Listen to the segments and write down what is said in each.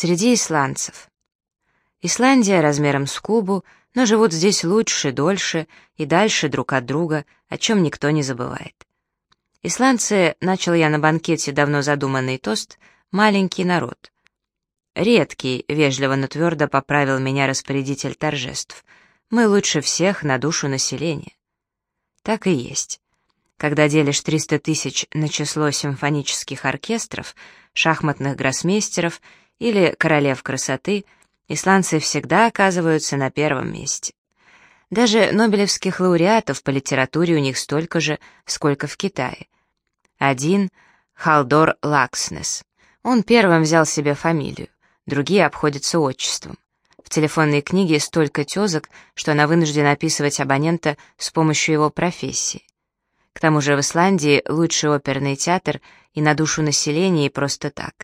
Среди исландцев. Исландия размером с Кубу, но живут здесь лучше, дольше и дальше друг от друга, о чем никто не забывает. Исландцы, начал я на банкете давно задуманный тост, маленький народ. Редкий, вежливо, но твердо поправил меня распорядитель торжеств. Мы лучше всех на душу населения. Так и есть. Когда делишь 300 тысяч на число симфонических оркестров, шахматных гроссмейстеров или королев красоты, исландцы всегда оказываются на первом месте. Даже нобелевских лауреатов по литературе у них столько же, сколько в Китае. Один — Халдор Лакснес. Он первым взял себе фамилию, другие обходятся отчеством. В телефонной книге столько тезок, что она вынуждена описывать абонента с помощью его профессии. К тому же в Исландии лучший оперный театр и на душу населения и просто так.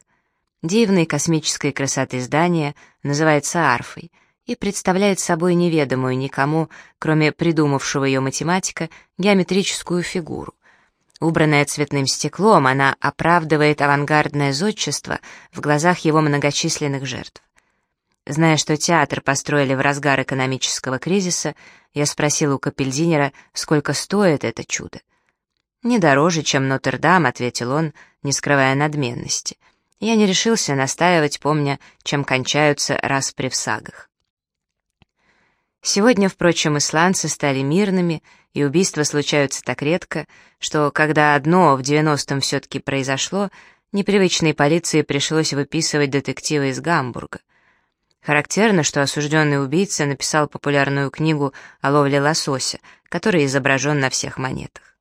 Дивной космической красоты здания называется арфой и представляет собой неведомую никому, кроме придумавшего ее математика, геометрическую фигуру. Убранная цветным стеклом, она оправдывает авангардное зодчество в глазах его многочисленных жертв. Зная, что театр построили в разгар экономического кризиса, я спросил у капельдинера, сколько стоит это чудо. «Не дороже, чем Нотр-Дам», — ответил он, не скрывая надменности. Я не решился настаивать, помня, чем кончаются распри в сагах. Сегодня, впрочем, исландцы стали мирными, и убийства случаются так редко, что, когда одно в девяностом все-таки произошло, непривычной полиции пришлось выписывать детектива из Гамбурга. Характерно, что осужденный убийца написал популярную книгу о ловле лосося, который изображен на всех монетах.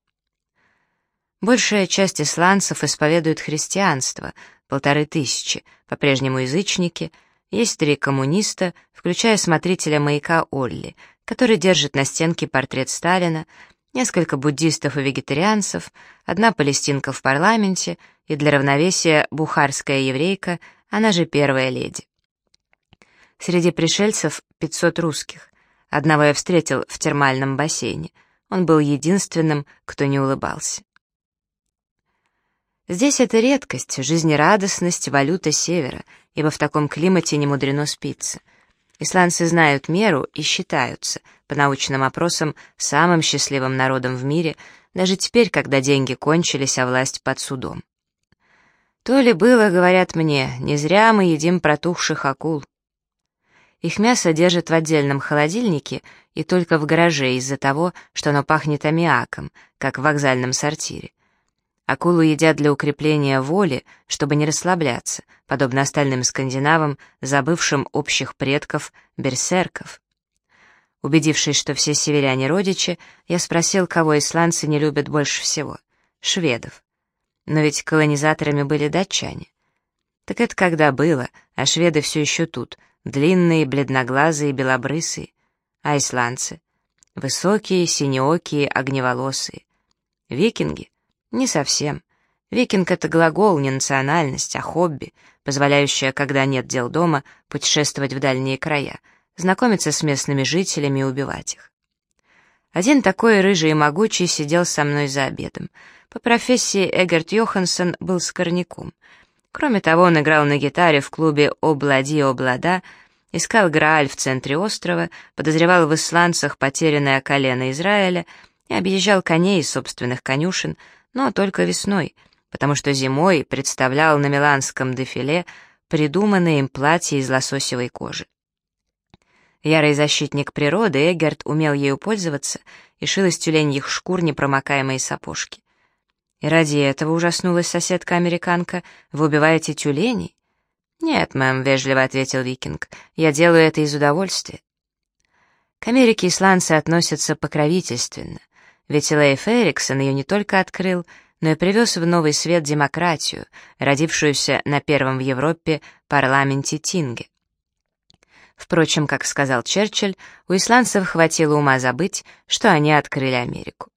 Большая часть исландцев исповедует христианство, полторы тысячи, по-прежнему язычники, есть три коммуниста, включая смотрителя маяка Олли, который держит на стенке портрет Сталина, несколько буддистов и вегетарианцев, одна палестинка в парламенте и для равновесия бухарская еврейка, она же первая леди. Среди пришельцев 500 русских. Одного я встретил в термальном бассейне. Он был единственным, кто не улыбался. Здесь это редкость, жизнерадостность, валюта севера, ибо в таком климате не мудрено спиться. Исландцы знают меру и считаются, по научным опросам, самым счастливым народом в мире, даже теперь, когда деньги кончились, а власть под судом. То ли было, говорят мне, не зря мы едим протухших акул. Их мясо держат в отдельном холодильнике и только в гараже из-за того, что оно пахнет аммиаком, как в вокзальном сортире. Акулу едят для укрепления воли, чтобы не расслабляться, подобно остальным скандинавам, забывшим общих предков, берсерков. Убедившись, что все северяне родичи, я спросил, кого исландцы не любят больше всего. Шведов. Но ведь колонизаторами были датчане. Так это когда было, а шведы все еще тут, длинные, бледноглазые, белобрысые. А исландцы? Высокие, синеокие, огневолосые. Викинги? Не совсем. Викинг — это глагол, не национальность, а хобби, позволяющее, когда нет дел дома, путешествовать в дальние края, знакомиться с местными жителями и убивать их. Один такой рыжий и могучий сидел со мной за обедом. По профессии Эгерт Йоханссон был скорняком. Кроме того, он играл на гитаре в клубе «Облади, облада», искал Грааль в центре острова, подозревал в исландцах потерянное колено Израиля и объезжал коней из собственных конюшен, но только весной, потому что зимой представлял на миланском дефиле придуманное им платье из лососевой кожи. Ярый защитник природы, Эггерт умел ею пользоваться и шил из тюленьих шкур непромокаемые сапожки. И ради этого ужаснулась соседка-американка, вы убиваете тюленей? «Нет, мэм», — вежливо ответил викинг, — «я делаю это из удовольствия». К Америке исландцы относятся покровительственно. Ведь Лейф Эриксон ее не только открыл, но и привез в новый свет демократию, родившуюся на первом в Европе парламенте Тинге. Впрочем, как сказал Черчилль, у исландцев хватило ума забыть, что они открыли Америку.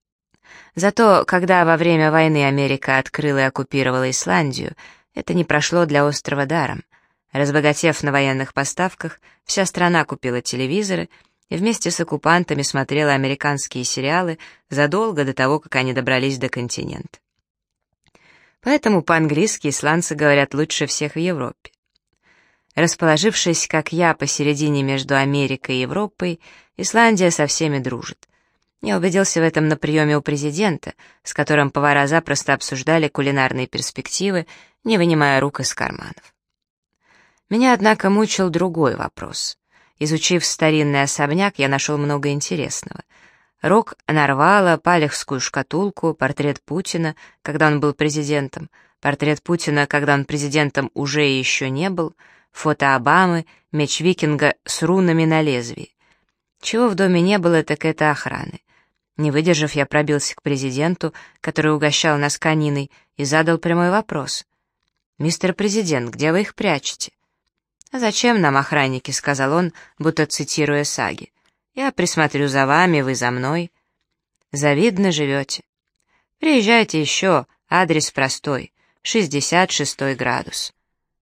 Зато, когда во время войны Америка открыла и оккупировала Исландию, это не прошло для острова даром. Разбогатев на военных поставках, вся страна купила телевизоры и вместе с оккупантами смотрела американские сериалы задолго до того, как они добрались до континента. Поэтому по-английски исландцы говорят лучше всех в Европе. Расположившись, как я, посередине между Америкой и Европой, Исландия со всеми дружит. Я убедился в этом на приеме у президента, с которым повара запросто обсуждали кулинарные перспективы, не вынимая рук из карманов. Меня, однако, мучил другой вопрос. Изучив старинный особняк, я нашел много интересного. Рок нарвала, палехскую шкатулку, портрет Путина, когда он был президентом, портрет Путина, когда он президентом уже и еще не был, фото Обамы, меч викинга с рунами на лезвии. Чего в доме не было, так это охраны. Не выдержав, я пробился к президенту, который угощал нас кониной, и задал прямой вопрос. «Мистер президент, где вы их прячете?» «А зачем нам охранники?» — сказал он, будто цитируя саги. «Я присмотрю за вами, вы за мной». «Завидно живете». «Приезжайте еще, адрес простой, 66 градус».